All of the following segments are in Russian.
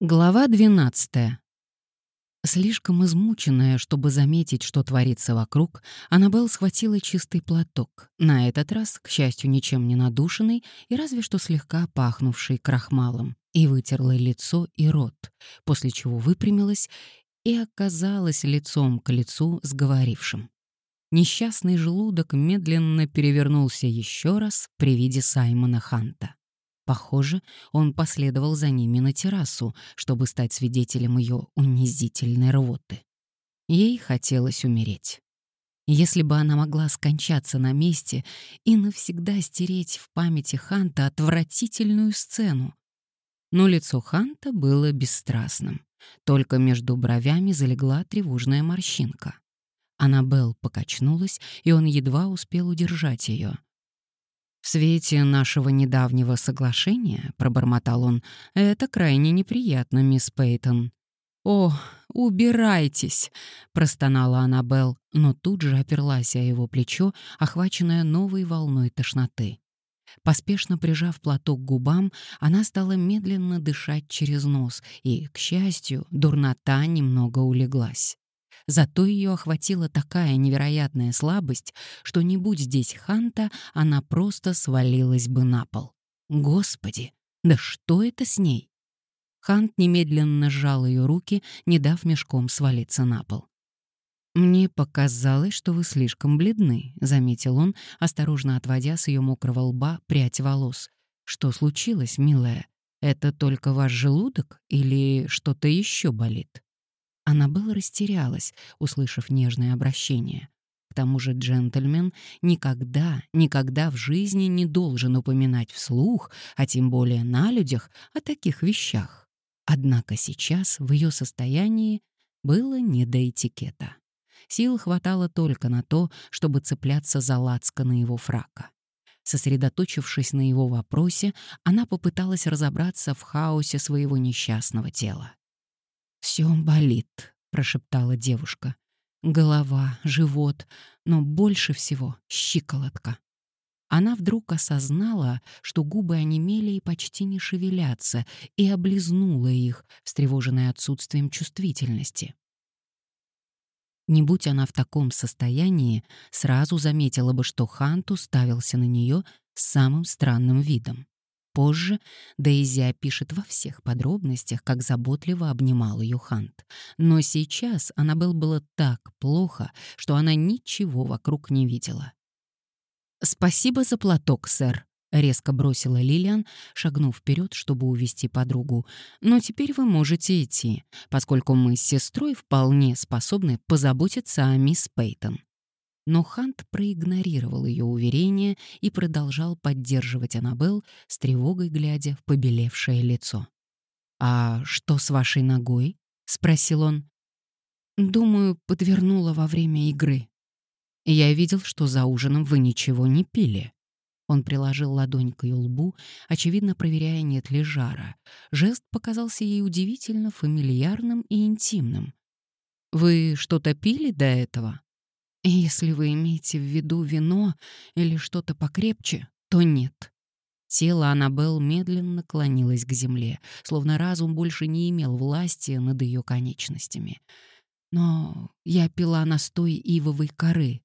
Глава 12. Слишком измученная, чтобы заметить, что творится вокруг, Аннабелл схватила чистый платок, на этот раз, к счастью, ничем не надушенный и разве что слегка пахнувший крахмалом, и вытерла лицо и рот, после чего выпрямилась и оказалась лицом к лицу с говорившим. Несчастный желудок медленно перевернулся еще раз при виде Саймона Ханта. Похоже, он последовал за ними на террасу, чтобы стать свидетелем ее унизительной рвоты. Ей хотелось умереть. Если бы она могла скончаться на месте и навсегда стереть в памяти Ханта отвратительную сцену. Но лицо Ханта было бесстрастным. Только между бровями залегла тревожная морщинка. Аннабелл покачнулась, и он едва успел удержать ее. «В свете нашего недавнего соглашения», — пробормотал он, — «это крайне неприятно, мисс Пейтон». «О, убирайтесь!» — простонала Аннабелл, но тут же оперлась о его плечо, охваченная новой волной тошноты. Поспешно прижав платок к губам, она стала медленно дышать через нос, и, к счастью, дурнота немного улеглась. Зато ее охватила такая невероятная слабость, что не будь здесь Ханта, она просто свалилась бы на пол. Господи, да что это с ней? Хант немедленно сжал ее руки, не дав мешком свалиться на пол. «Мне показалось, что вы слишком бледны», — заметил он, осторожно отводя с ее мокрого лба прядь волос. «Что случилось, милая? Это только ваш желудок или что-то еще болит?» Аннабелла растерялась, услышав нежное обращение. К тому же джентльмен никогда, никогда в жизни не должен упоминать вслух, а тем более на людях, о таких вещах. Однако сейчас в ее состоянии было не до этикета. Сил хватало только на то, чтобы цепляться за лацканы его фрака. Сосредоточившись на его вопросе, она попыталась разобраться в хаосе своего несчастного тела. «Все болит», — прошептала девушка. «Голова, живот, но больше всего щиколотка». Она вдруг осознала, что губы онемели и почти не шевелятся, и облизнула их, встревоженная отсутствием чувствительности. Не будь она в таком состоянии, сразу заметила бы, что Хант уставился на нее с самым странным видом. Позже Дейзи опишет во всех подробностях, как заботливо обнимал ее Хант. Но сейчас Аннабелл было так плохо, что она ничего вокруг не видела. «Спасибо за платок, сэр», — резко бросила Лилиан, шагнув вперед, чтобы увести подругу. «Но теперь вы можете идти, поскольку мы с сестрой вполне способны позаботиться о мисс Пейтон». Но Хант проигнорировал ее уверение и продолжал поддерживать Аннабелл с тревогой глядя в побелевшее лицо. «А что с вашей ногой?» — спросил он. «Думаю, подвернула во время игры. Я видел, что за ужином вы ничего не пили». Он приложил ладонь к ее лбу, очевидно проверяя, нет ли жара. Жест показался ей удивительно фамильярным и интимным. «Вы что-то пили до этого?» Если вы имеете в виду вино или что-то покрепче, то нет. Тело Аннабелл медленно клонилось к земле, словно разум больше не имел власти над ее конечностями. Но я пила настой ивовой коры.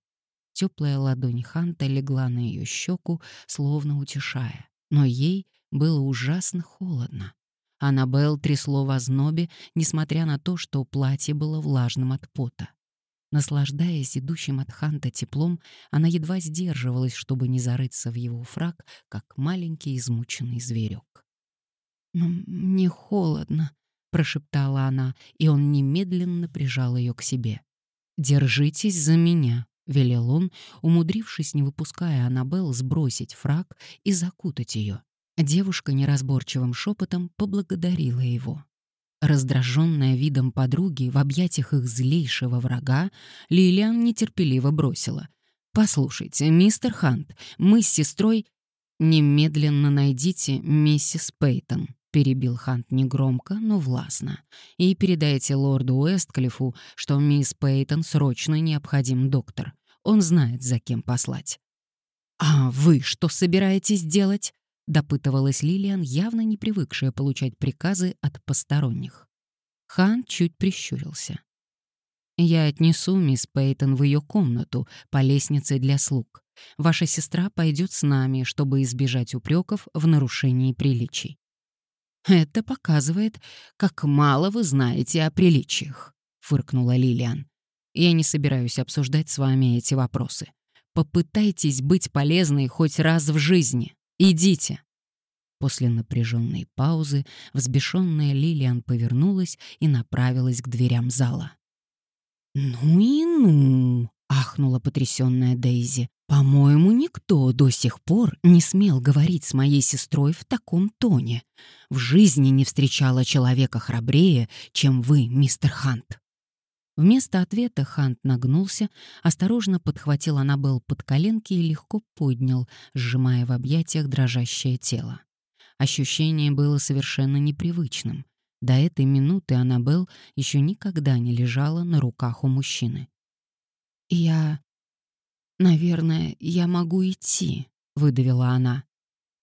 Теплая ладонь Ханта легла на ее щеку, словно утешая. Но ей было ужасно холодно. Аннабелл трясло в ознобе, несмотря на то, что платье было влажным от пота. Наслаждаясь идущим от Ханта теплом, она едва сдерживалась, чтобы не зарыться в его фраг, как маленький измученный зверек. «Мне холодно», — прошептала она, и он немедленно прижал ее к себе. «Держитесь за меня», — велел он, умудрившись, не выпуская Аннабелл, сбросить фраг и закутать ее. Девушка неразборчивым шепотом поблагодарила его. Раздраженная видом подруги в объятиях их злейшего врага, Лилиан нетерпеливо бросила. «Послушайте, мистер Хант, мы с сестрой...» «Немедленно найдите миссис Пейтон», — перебил Хант негромко, но властно. «И передайте лорду Уэстклифу, что мисс Пейтон срочно необходим доктор. Он знает, за кем послать». «А вы что собираетесь делать?» Допытывалась Лилиан, явно не привыкшая получать приказы от посторонних. Хан чуть прищурился. «Я отнесу мисс Пейтон в ее комнату по лестнице для слуг. Ваша сестра пойдет с нами, чтобы избежать упреков в нарушении приличий». «Это показывает, как мало вы знаете о приличиях», — фыркнула Лилиан. «Я не собираюсь обсуждать с вами эти вопросы. Попытайтесь быть полезной хоть раз в жизни. Идите». После напряженной паузы взбешенная Лилиан повернулась и направилась к дверям зала. «Ну и ну!» — ахнула потрясённая Дейзи. «По-моему, никто до сих пор не смел говорить с моей сестрой в таком тоне. В жизни не встречала человека храбрее, чем вы, мистер Хант». Вместо ответа Хант нагнулся, осторожно подхватил Аннабелл под коленки и легко поднял, сжимая в объятиях дрожащее тело. Ощущение было совершенно непривычным. До этой минуты Аннабелл еще никогда не лежала на руках у мужчины. «Я... наверное, я могу идти», — выдавила она.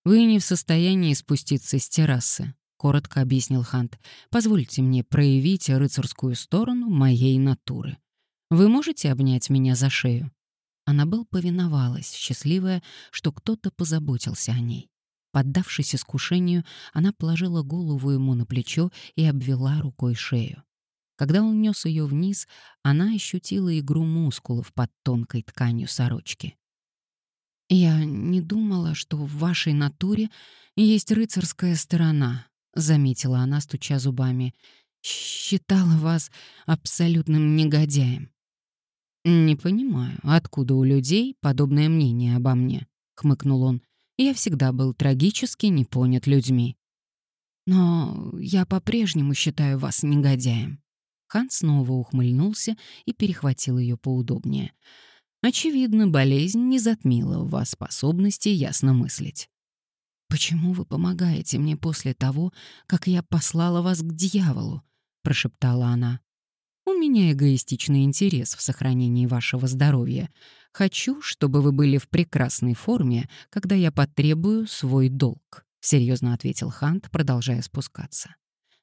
«Вы не в состоянии спуститься с террасы», — коротко объяснил Хант. «Позвольте мне проявить рыцарскую сторону моей натуры. Вы можете обнять меня за шею?» Аннабелл повиновалась, счастливая, что кто-то позаботился о ней. Поддавшись искушению, она положила голову ему на плечо и обвела рукой шею. Когда он нес ее вниз, она ощутила игру мускулов под тонкой тканью сорочки. «Я не думала, что в вашей натуре есть рыцарская сторона», — заметила она, стуча зубами. «Считала вас абсолютным негодяем». «Не понимаю, откуда у людей подобное мнение обо мне», — хмыкнул он. Я всегда был трагически не понят людьми. Но я по-прежнему считаю вас негодяем. Хан снова ухмыльнулся и перехватил ее поудобнее. Очевидно, болезнь не затмила в вас способности ясно мыслить. «Почему вы помогаете мне после того, как я послала вас к дьяволу?» — прошептала она. «У меня эгоистичный интерес в сохранении вашего здоровья. Хочу, чтобы вы были в прекрасной форме, когда я потребую свой долг», — серьезно ответил Хант, продолжая спускаться.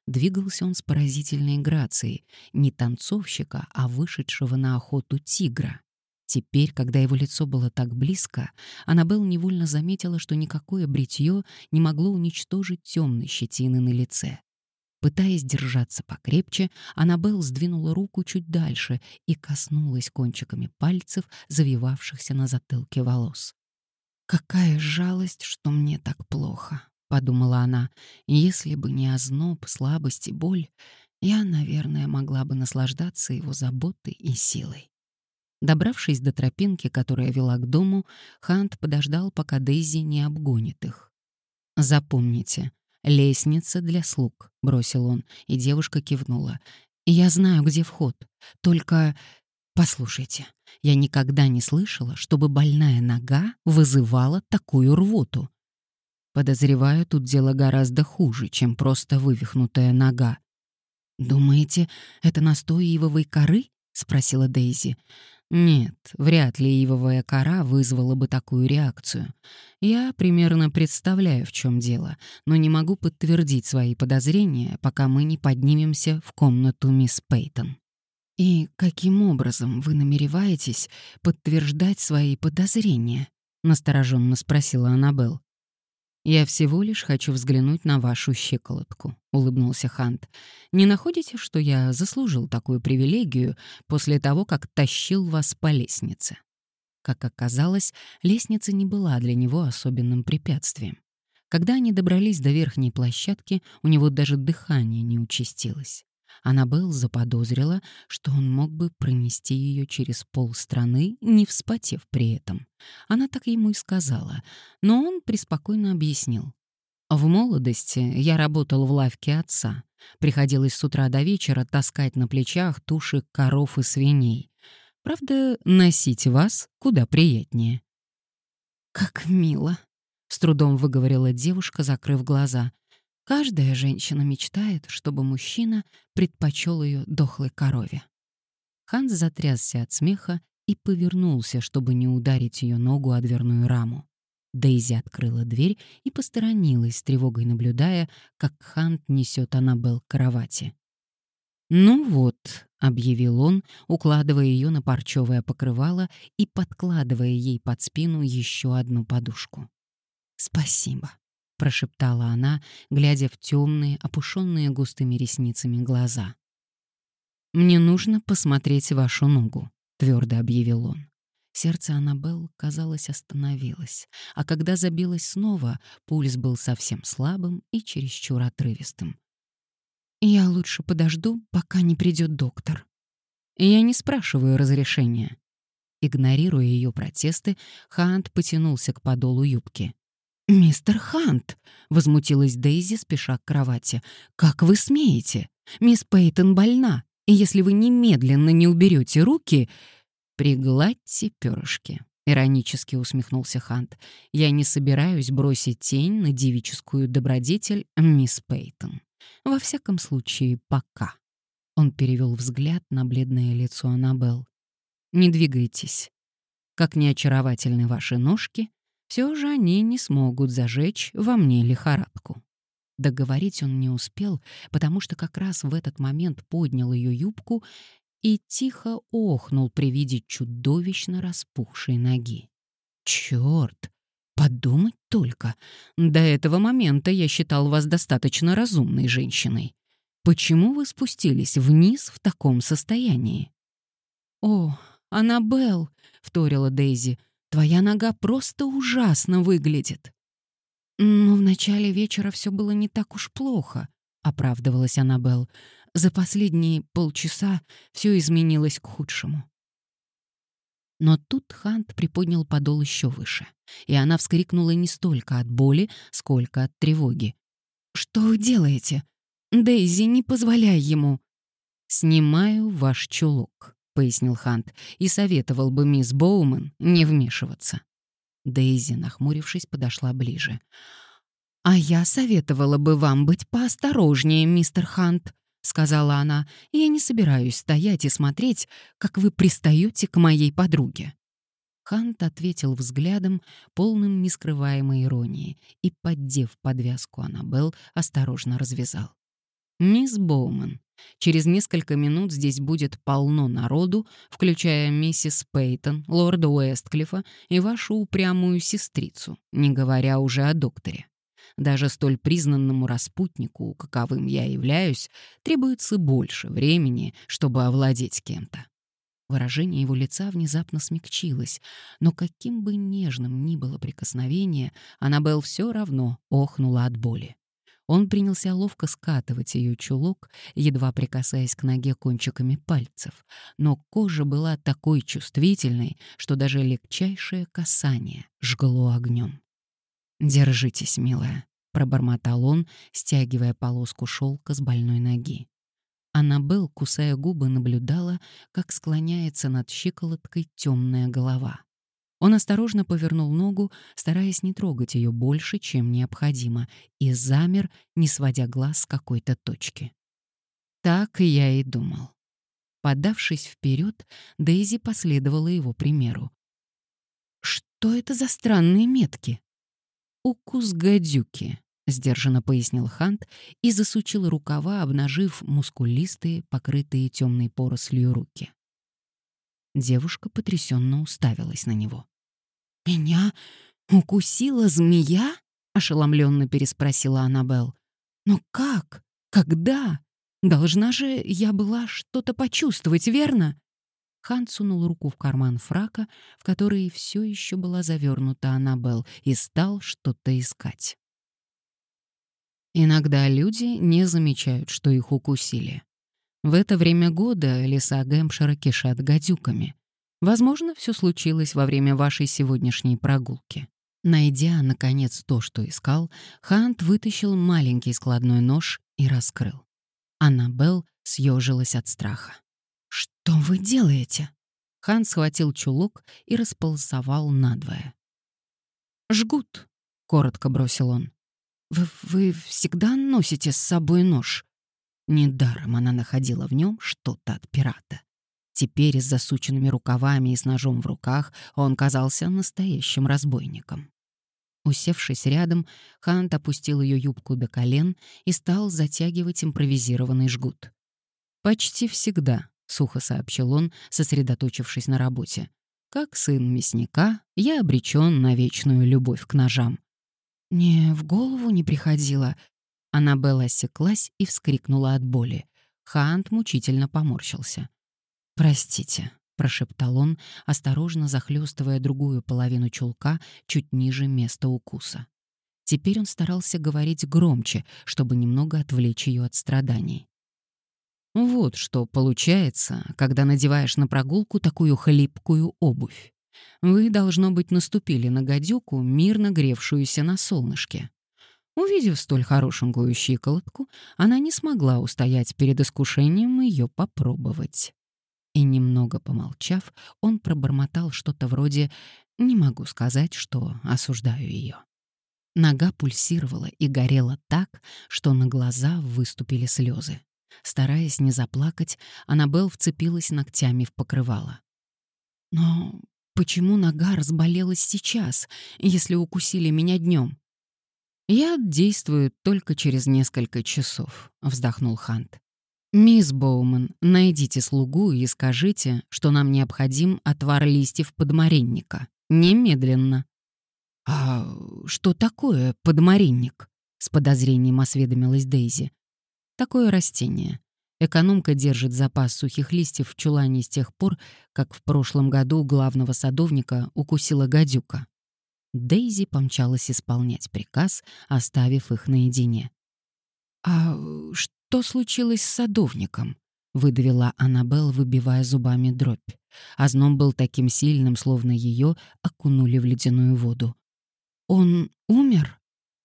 Двигался он с поразительной грацией, не танцовщика, а вышедшего на охоту тигра. Теперь, когда его лицо было так близко, Аннабелл невольно заметила, что никакое бритье не могло уничтожить темной щетины на лице. Пытаясь держаться покрепче, Аннабелл сдвинула руку чуть дальше и коснулась кончиками пальцев, завивавшихся на затылке волос. «Какая жалость, что мне так плохо», — подумала она. «Если бы не озноб, слабость и боль, я, наверное, могла бы наслаждаться его заботой и силой». Добравшись до тропинки, которая вела к дому, Хант подождал, пока Дейзи не обгонит их. «Запомните, «Лестница для слуг», — бросил он, и девушка кивнула. «Я знаю, где вход. Только... Послушайте, я никогда не слышала, чтобы больная нога вызывала такую рвоту. Подозреваю, тут дело гораздо хуже, чем просто вывихнутая нога. «Думаете, это настой ивовой коры?» — спросила Дейзи. Нет, вряд ли ивовая кора вызвала бы такую реакцию. Я примерно представляю, в чем дело, но не могу подтвердить свои подозрения, пока мы не поднимемся в комнату мисс Пейтон. «И каким образом вы намереваетесь подтверждать свои подозрения?» — настороженно спросила Аннабелл. «Я всего лишь хочу взглянуть на вашу щиколотку», — улыбнулся Хант. «Не находите, что я заслужил такую привилегию после того, как тащил вас по лестнице?» Как оказалось, лестница не была для него особенным препятствием. Когда они добрались до верхней площадки, у него даже дыхание не участилось. Аннабелл заподозрила, что он мог бы пронести ее через полстраны, не вспотев при этом. Она так ему и сказала, но он преспокойно объяснил. «В молодости я работал в лавке отца. Приходилось с утра до вечера таскать на плечах туши коров и свиней. Правда, носить вас куда приятнее». «Как мило», — с трудом выговорила девушка, закрыв глаза. Каждая женщина мечтает, чтобы мужчина предпочел ее дохлой корове. Ханс затрясся от смеха и повернулся, чтобы не ударить ее ногу о дверную раму. Дейзи открыла дверь и посторонилась, с тревогой наблюдая, как Хант несет Аннабелл к кровати. «Ну вот», — объявил он, укладывая ее на парчевое покрывало и подкладывая ей под спину еще одну подушку. «Спасибо», — прошептала она, глядя в темные, опушенные густыми ресницами глаза. «Мне нужно посмотреть вашу ногу», — твердо объявил он. Сердце Аннабелл, казалось, остановилось, а когда забилось снова, пульс был совсем слабым и чересчур отрывистым. «Я лучше подожду, пока не придет доктор». «Я не спрашиваю разрешения». Игнорируя ее протесты, Хант потянулся к подолу юбки. «Мистер Хант!» — возмутилась Дейзи, спеша к кровати. «Как вы смеете? Мисс Пейтон больна, и если вы немедленно не уберете руки...» «Пригладьте перышки», — иронически усмехнулся Хант. «Я не собираюсь бросить тень на девическую добродетель мисс Пейтон. Во всяком случае, пока». Он перевел взгляд на бледное лицо Аннабелл. «Не двигайтесь. Как не очаровательны ваши ножки, все же они не смогут зажечь во мне лихорадку». Договорить он не успел, потому что как раз в этот момент поднял ее юбку и тихо охнул при виде чудовищно распухшей ноги. «Черт! Подумать только! До этого момента я считал вас достаточно разумной женщиной. Почему вы спустились вниз в таком состоянии?» «О, Аннабелл!» — вторила Дейзи. «Твоя нога просто ужасно выглядит!» «Но в начале вечера все было не так уж плохо», — оправдывалась Аннабелл. «За последние полчаса все изменилось к худшему». Но тут Хант приподнял подол еще выше, и она вскрикнула не столько от боли, сколько от тревоги. «Что вы делаете? Дейзи, не позволяй ему!» «Снимаю ваш чулок», — пояснил Хант, и советовал бы мисс Боуман не вмешиваться. Дейзи, нахмурившись, подошла ближе. «А я советовала бы вам быть поосторожнее, мистер Хант», — сказала она. «Я не собираюсь стоять и смотреть, как вы пристаете к моей подруге». Хант ответил взглядом, полным нескрываемой иронии, и, поддев подвязку Аннабелл, осторожно развязал. «Мисс Боуман, через несколько минут здесь будет полно народу, включая миссис Пейтон, лорда Уэстклифа и вашу упрямую сестрицу, не говоря уже о докторе. Даже столь признанному распутнику, каковым я являюсь, требуется больше времени, чтобы овладеть кем-то». Выражение его лица внезапно смягчилось, но каким бы нежным ни было прикосновение, Аннабелл все равно охнула от боли. Он принялся ловко скатывать ее чулок, едва прикасаясь к ноге кончиками пальцев, но кожа была такой чувствительной, что даже легчайшее касание жгло огнем. «Держитесь, милая», — пробормотал он, стягивая полоску шелка с больной ноги. Аннабелл, кусая губы, наблюдала, как склоняется над щиколоткой темная голова. Он осторожно повернул ногу, стараясь не трогать ее больше, чем необходимо, и замер, не сводя глаз с какой-то точки. Так я и думал. Подавшись вперед, Дейзи последовала его примеру. «Что это за странные метки?» «Укус гадюки», — сдержанно пояснил Хант и засучил рукава, обнажив мускулистые, покрытые темной порослью руки. Девушка потрясенно уставилась на него. «Меня укусила змея?» — ошеломленно переспросила Аннабелл. «Но как? Когда? Должна же я была что-то почувствовать, верно?» Хан сунул руку в карман фрака, в который все еще была завернута Аннабелл, и стал что-то искать. Иногда люди не замечают, что их укусили. В это время года леса Гэмпшира кишат гадюками. Возможно, все случилось во время вашей сегодняшней прогулки. Найдя, наконец, то, что искал, Хант вытащил маленький складной нож и раскрыл. Аннабелл съежилась от страха. «Что вы делаете?» Хан схватил чулок и располосовал надвое. «Жгут», — коротко бросил он. «Вы, «Вы всегда носите с собой нож?» Недаром она находила в нем что-то от пирата. Теперь с засученными рукавами и с ножом в руках он казался настоящим разбойником. Усевшись рядом, Хант опустил ее юбку до колен и стал затягивать импровизированный жгут. «Почти всегда», — сухо сообщил он, сосредоточившись на работе. «Как сын мясника, я обречен на вечную любовь к ножам». «Не в голову не приходило». Аннабелла осеклась и вскрикнула от боли. Хант мучительно поморщился. «Простите», — прошептал он, осторожно захлестывая другую половину чулка чуть ниже места укуса. Теперь он старался говорить громче, чтобы немного отвлечь ее от страданий. Вот что получается, когда надеваешь на прогулку такую хлипкую обувь. Вы, должно быть, наступили на гадюку, мирно гревшуюся на солнышке. Увидев столь хорошенькую щиколотку, она не смогла устоять перед искушением ее попробовать. И немного помолчав, он пробормотал что-то вроде «не могу сказать, что осуждаю ее». Нога пульсировала и горела так, что на глаза выступили слезы. Стараясь не заплакать, Аннабелл вцепилась ногтями в покрывало. «Но почему нога разболелась сейчас, если укусили меня днем? «Яд действует только через несколько часов», — вздохнул Хант. «Мисс Боуман, найдите слугу и скажите, что нам необходим отвар листьев подмаренника. Немедленно». «А что такое подмаренник?» — с подозрением осведомилась Дейзи. «Такое растение. Экономка держит запас сухих листьев в чулане с тех пор, как в прошлом году главного садовника укусила гадюка». Дейзи помчалась исполнять приказ, оставив их наедине. «А что?» «Что случилось с садовником?» — выдавила Аннабелл, выбивая зубами дробь. Озном был таким сильным, словно ее окунули в ледяную воду. «Он умер?»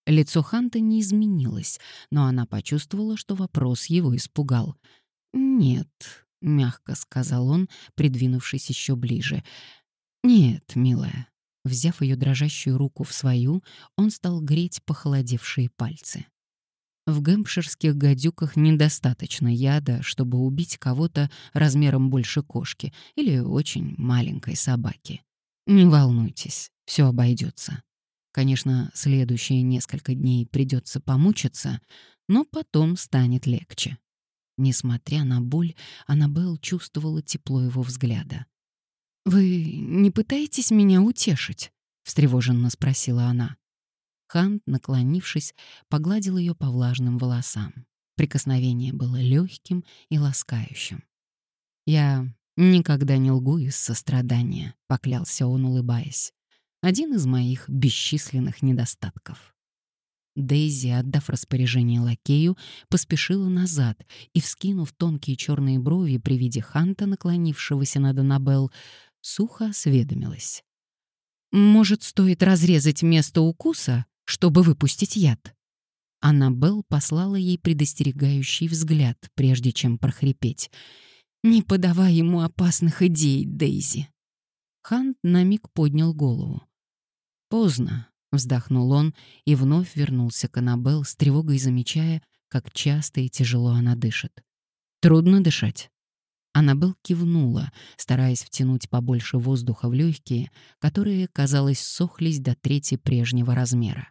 Лицо Ханта не изменилось, но она почувствовала, что вопрос его испугал. «Нет», — мягко сказал он, придвинувшись еще ближе. «Нет, милая». Взяв ее дрожащую руку в свою, он стал греть похолодевшие пальцы. В гэмпширских гадюках недостаточно яда, чтобы убить кого-то размером больше кошки или очень маленькой собаки. Не волнуйтесь, все обойдется. Конечно, следующие несколько дней придется помучиться, но потом станет легче. Несмотря на боль, Аннабелл чувствовала тепло его взгляда. «Вы не пытаетесь меня утешить?» — встревоженно спросила она. Хант, наклонившись, погладил ее по влажным волосам. Прикосновение было легким и ласкающим. «Я никогда не лгу из сострадания», — поклялся он, улыбаясь. «Один из моих бесчисленных недостатков». Дейзи, отдав распоряжение лакею, поспешила назад и, вскинув тонкие черные брови при виде Ханта, наклонившегося над Аннабелл, сухо осведомилась. «Может, стоит разрезать место укуса чтобы выпустить яд. Аннабелл послала ей предостерегающий взгляд, прежде чем прохрипеть. «Не подавай ему опасных идей, Дейзи». Хант на миг поднял голову. «Поздно», — вздохнул он и вновь вернулся к Аннабелл с тревогой замечая, как часто и тяжело она дышит. «Трудно дышать». Аннабелл кивнула, стараясь втянуть побольше воздуха в легкие, которые, казалось, сохлись до трети прежнего размера.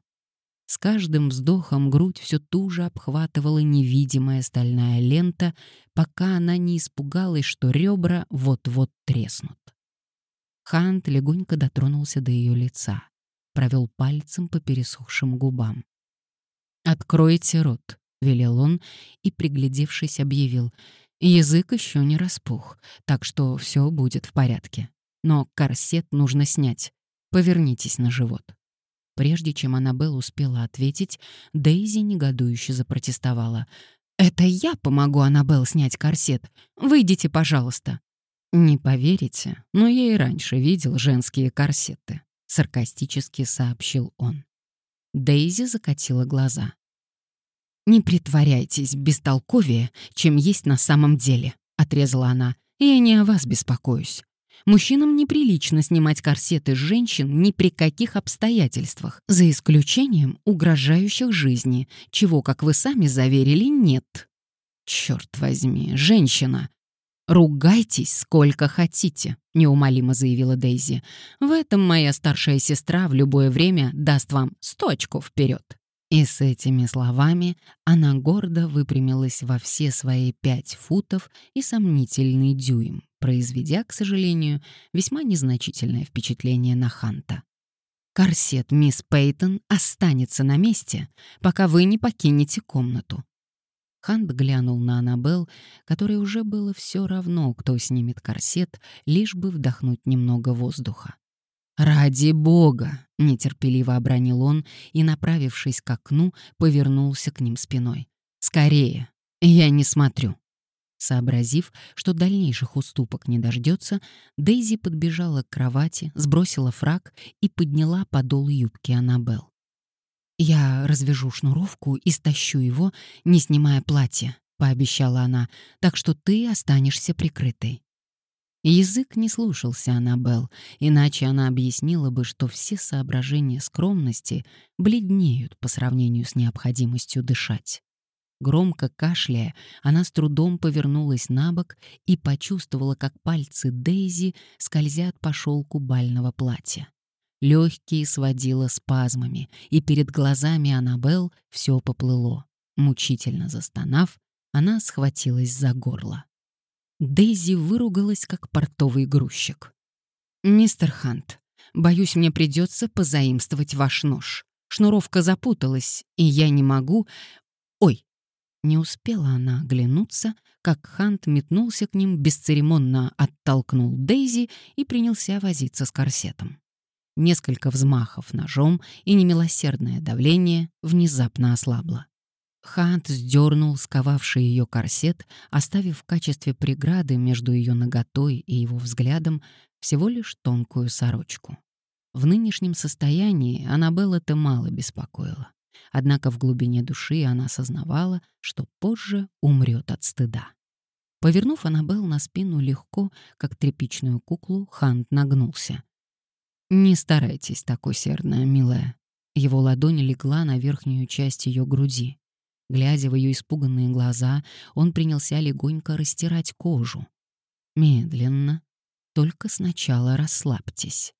С каждым вздохом грудь все туже обхватывала невидимая стальная лента, пока она не испугалась, что ребра вот-вот треснут. Хант легонько дотронулся до ее лица, провел пальцем по пересохшим губам. «Откройте рот», — велел он и, приглядевшись, объявил — Язык еще не распух, так что все будет в порядке. Но корсет нужно снять. Повернитесь на живот. Прежде чем Аннабелл успела ответить, Дейзи негодующе запротестовала. «Это я помогу Аннабелл снять корсет. Выйдите, пожалуйста». «Не поверите, но я и раньше видел женские корсеты», — саркастически сообщил он. Дейзи закатила глаза. «Не притворяйтесь бестолковее, чем есть на самом деле», — отрезала она. «Я не о вас беспокоюсь. Мужчинам неприлично снимать корсеты с женщин ни при каких обстоятельствах, за исключением угрожающих жизни, чего, как вы сами заверили, нет». «Черт возьми, женщина!» «Ругайтесь сколько хотите», — неумолимо заявила Дейзи. «В этом моя старшая сестра в любое время даст вам сто очков вперед». И с этими словами она гордо выпрямилась во все свои пять футов и сомнительный дюйм, произведя, к сожалению, весьма незначительное впечатление на Ханта. «Корсет мисс Пейтон останется на месте, пока вы не покинете комнату». Хант глянул на Аннабелл, которой уже было все равно, кто снимет корсет, лишь бы вдохнуть немного воздуха. «Ради бога!» — нетерпеливо обронил он и, направившись к окну, повернулся к ним спиной. «Скорее! Я не смотрю!» Сообразив, что дальнейших уступок не дождется, Дейзи подбежала к кровати, сбросила фраг и подняла подол юбки Аннабелл. «Я развяжу шнуровку и стащу его, не снимая платья», — пообещала она, «так что ты останешься прикрытой». Язык не слушался Аннабелл, иначе она объяснила бы, что все соображения скромности бледнеют по сравнению с необходимостью дышать. Громко кашляя, она с трудом повернулась на бок и почувствовала, как пальцы Дейзи скользят по шелку бального платья. Легкие сводило спазмами, и перед глазами Аннабелл все поплыло. Мучительно застонав, она схватилась за горло. Дейзи выругалась, как портовый грузчик. «Мистер Хант, боюсь, мне придется позаимствовать ваш нож. Шнуровка запуталась, и я не могу... Ой!» Не успела она оглянуться, как Хант метнулся к ним, бесцеремонно оттолкнул Дейзи и принялся возиться с корсетом. Несколько взмахов ножом и немилосердное давление внезапно ослабло. Хант сдернул сковавший ее корсет, оставив в качестве преграды между ее ноготой и его взглядом всего лишь тонкую сорочку. В нынешнем состоянии Аннабелл это мало беспокоило. Однако в глубине души она осознавала, что позже умрет от стыда. Повернув Аннабелл на спину легко, как тряпичную куклу, Хант нагнулся. «Не старайтесь так усердно, милая». Его ладонь легла на верхнюю часть ее груди. Глядя в ее испуганные глаза, он принялся легонько растирать кожу. Медленно, только сначала расслабьтесь.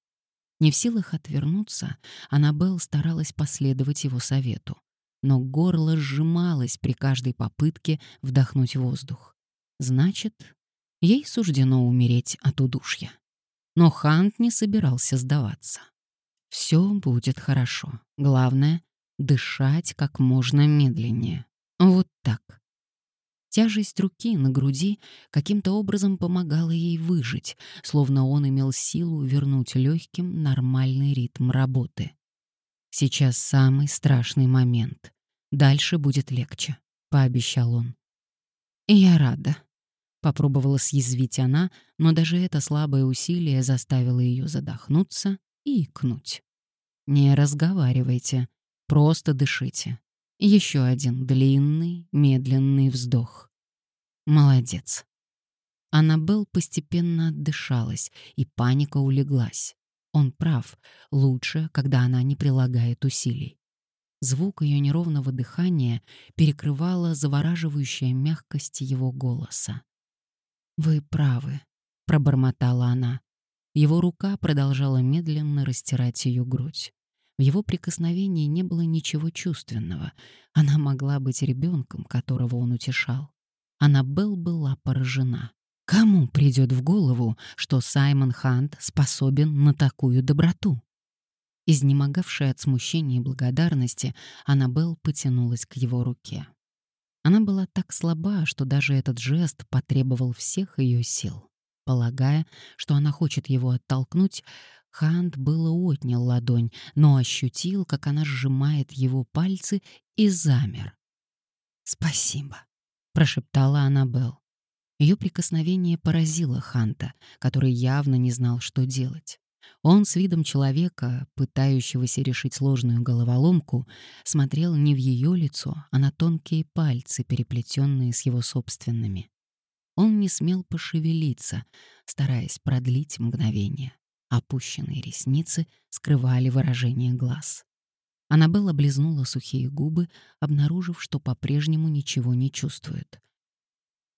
Не в силах отвернуться, Аннабелл старалась последовать его совету, но горло сжималось при каждой попытке вдохнуть воздух. Значит, ей суждено умереть от удушья. Но Хант не собирался сдаваться. Все будет хорошо. Главное дышать как можно медленнее. Вот так. Тяжесть руки на груди каким-то образом помогала ей выжить, словно он имел силу вернуть легким нормальный ритм работы. Сейчас самый страшный момент. Дальше будет легче, пообещал он. я рада. Попробовала съязвить она, но даже это слабое усилие заставило ее задохнуться и икнуть. «Не разговаривайте», Просто дышите. Еще один длинный, медленный вздох. Молодец. Аннабелл постепенно отдышалась, и паника улеглась. Он прав, лучше, когда она не прилагает усилий. Звук ее неровного дыхания перекрывала завораживающая мягкость его голоса. «Вы правы», — пробормотала она. Его рука продолжала медленно растирать ее грудь. В его прикосновении не было ничего чувственного. Она могла быть ребенком, которого он утешал. Аннабелл была поражена. Кому придет в голову, что Саймон Хант способен на такую доброту? Изнемогавшая от смущения и благодарности, Аннабелл потянулась к его руке. Она была так слаба, что даже этот жест потребовал всех ее сил. Полагая, что она хочет его оттолкнуть, Хант было отнял ладонь, но ощутил, как она сжимает его пальцы и замер. «Спасибо», — прошептала Аннабелл. Ее прикосновение поразило Ханта, который явно не знал, что делать. Он с видом человека, пытающегося решить сложную головоломку, смотрел не в ее лицо, а на тонкие пальцы, переплетенные с его собственными. Он не смел пошевелиться, стараясь продлить мгновение. Опущенные ресницы скрывали выражение глаз. Аннабелла облизнула сухие губы, обнаружив, что по-прежнему ничего не чувствует.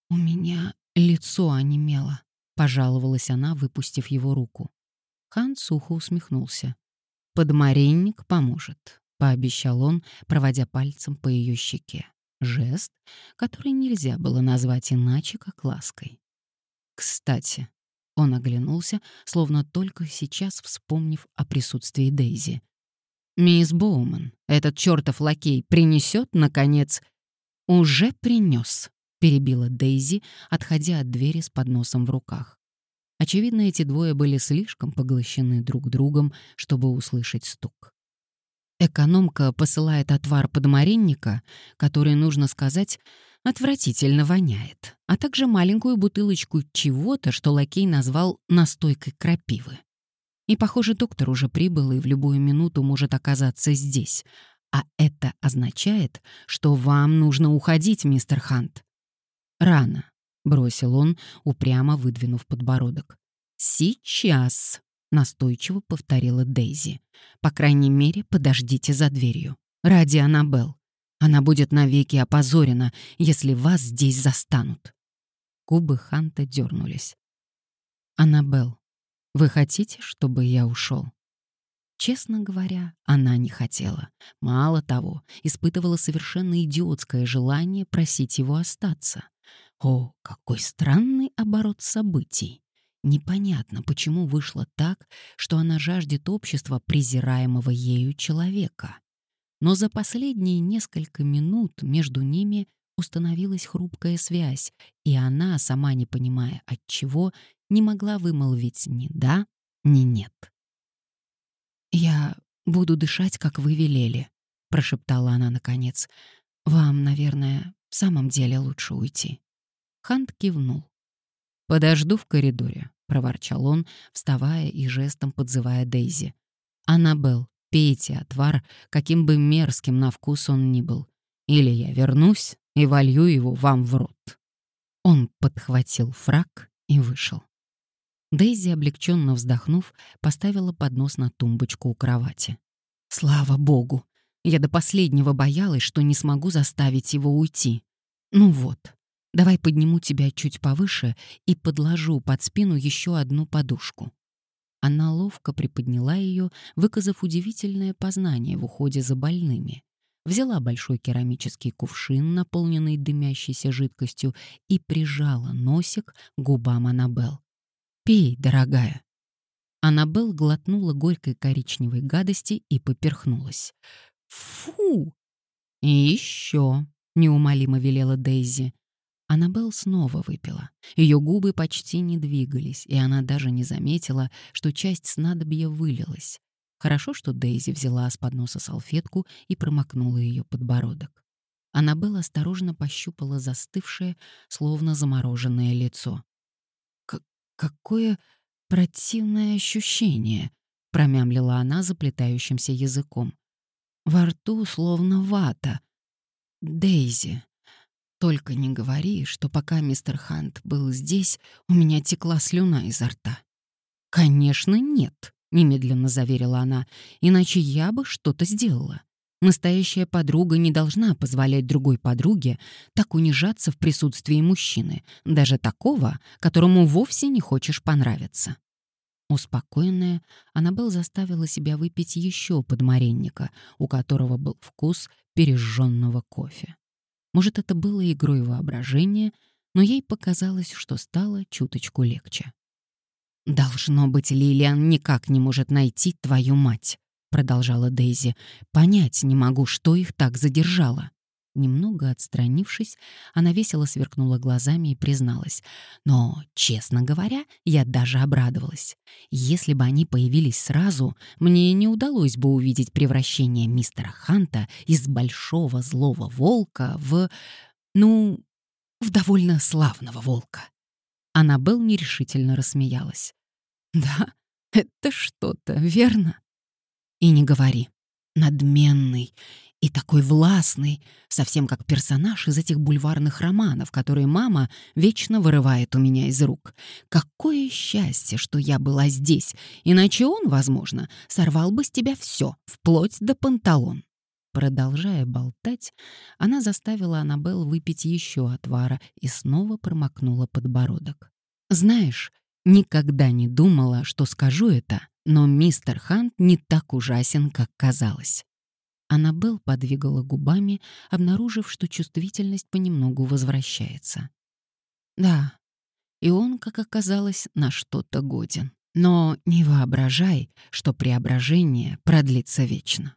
«У меня Лицо онемело, пожаловалась она, выпустив его руку. Хан сухо усмехнулся. «Подмаренник поможет», — пообещал он, проводя пальцем по ее щеке. Жест, который нельзя было назвать иначе, как лаской. «Кстати», — он оглянулся, словно только сейчас вспомнив о присутствии Дейзи. «Мисс Боуман, этот чертов лакей принесет, наконец...» «Уже принес», — перебила Дейзи, отходя от двери с подносом в руках. Очевидно, эти двое были слишком поглощены друг другом, чтобы услышать стук. Экономка посылает отвар подмаренника, который, нужно сказать, отвратительно воняет, а также маленькую бутылочку чего-то, что лакей назвал настойкой крапивы. И, похоже, доктор уже прибыл и в любую минуту может оказаться здесь. А это означает, что вам нужно уходить, мистер Хант. Рано. — бросил он, упрямо выдвинув подбородок. «Сейчас», — настойчиво повторила Дейзи. «По крайней мере, подождите за дверью. Ради Аннабелл. Она будет навеки опозорена, если вас здесь застанут». Губы Ханта дернулись. «Аннабелл, вы хотите, чтобы я ушел?» Честно говоря, она не хотела. Мало того, испытывала совершенно идиотское желание просить его остаться. О, какой странный оборот событий! Непонятно, почему вышло так, что она жаждет общества презираемого ею человека. Но за последние несколько минут между ними установилась хрупкая связь, и она, сама не понимая от чего, не могла вымолвить ни «да», ни «нет». «Я буду дышать, как вы велели», — прошептала она наконец. «Вам, наверное, в самом деле лучше уйти». Хант кивнул. «Подожду в коридоре», — проворчал он, вставая и жестом подзывая Дейзи. «Аннабелл, пейте отвар, каким бы мерзким на вкус он ни был. Или я вернусь и волью его вам в рот». Он подхватил фраг и вышел. Дейзи, облегченно вздохнув, поставила поднос на тумбочку у кровати. «Слава богу! Я до последнего боялась, что не смогу заставить его уйти. Ну вот, Давай подниму тебя чуть повыше и подложу под спину еще одну подушку». Она ловко приподняла ее, выказав удивительное познание в уходе за больными. Взяла большой керамический кувшин, наполненный дымящейся жидкостью, и прижала носик губам Аннабелл. «Пей, дорогая». Аннабелл глотнула горькой коричневой гадости и поперхнулась. «Фу!» «И еще», — неумолимо велела Дейзи. Аннабелл снова выпила. Ее губы почти не двигались, и она даже не заметила, что часть снадобья вылилась. Хорошо, что Дейзи взяла с подноса салфетку и промокнула ее подбородок. Аннабелл осторожно пощупала застывшее, словно замороженное лицо. «Какое противное ощущение!» — промямлила она заплетающимся языком. «Во рту словно вата. Дейзи, только не говори, что пока мистер Хант был здесь, у меня текла слюна изо рта. «Конечно, нет», — немедленно заверила она, «иначе я бы что-то сделала. Настоящая подруга не должна позволять другой подруге так унижаться в присутствии мужчины, даже такого, которому вовсе не хочешь понравиться». Успокоенная, Аннабелл заставила себя выпить еще подмаренника, у которого был вкус пережженного кофе. Может, это было игрой воображения, но ей показалось, что стало чуточку легче. «Должно быть, Лилиан никак не может найти твою мать», — продолжала Дейзи. «Понять не могу, что их так задержало». Немного отстранившись, она весело сверкнула глазами и призналась. Но, честно говоря, я даже обрадовалась. Если бы они появились сразу, мне не удалось бы увидеть превращение мистера Ханта из большого злого волка в... ну, в довольно славного волка. Аннабелл нерешительно рассмеялась. «Да, это что-то, верно?» «И не говори. Надменный и такой властный, совсем как персонаж из этих бульварных романов, которые мама вечно вырывает у меня из рук. Какое счастье, что я была здесь, иначе он, возможно, сорвал бы с тебя все, вплоть до панталон. Продолжая болтать, она заставила Аннабелл выпить еще отвара и снова промокнула подбородок. «Знаешь, никогда не думала, что скажу это, но мистер Хант не так ужасен, как казалось». Аннабелл подвигала губами, обнаружив, что чувствительность понемногу возвращается. «Да, и он, как оказалось, на что-то годен. Но не воображай, что преображение продлится вечно».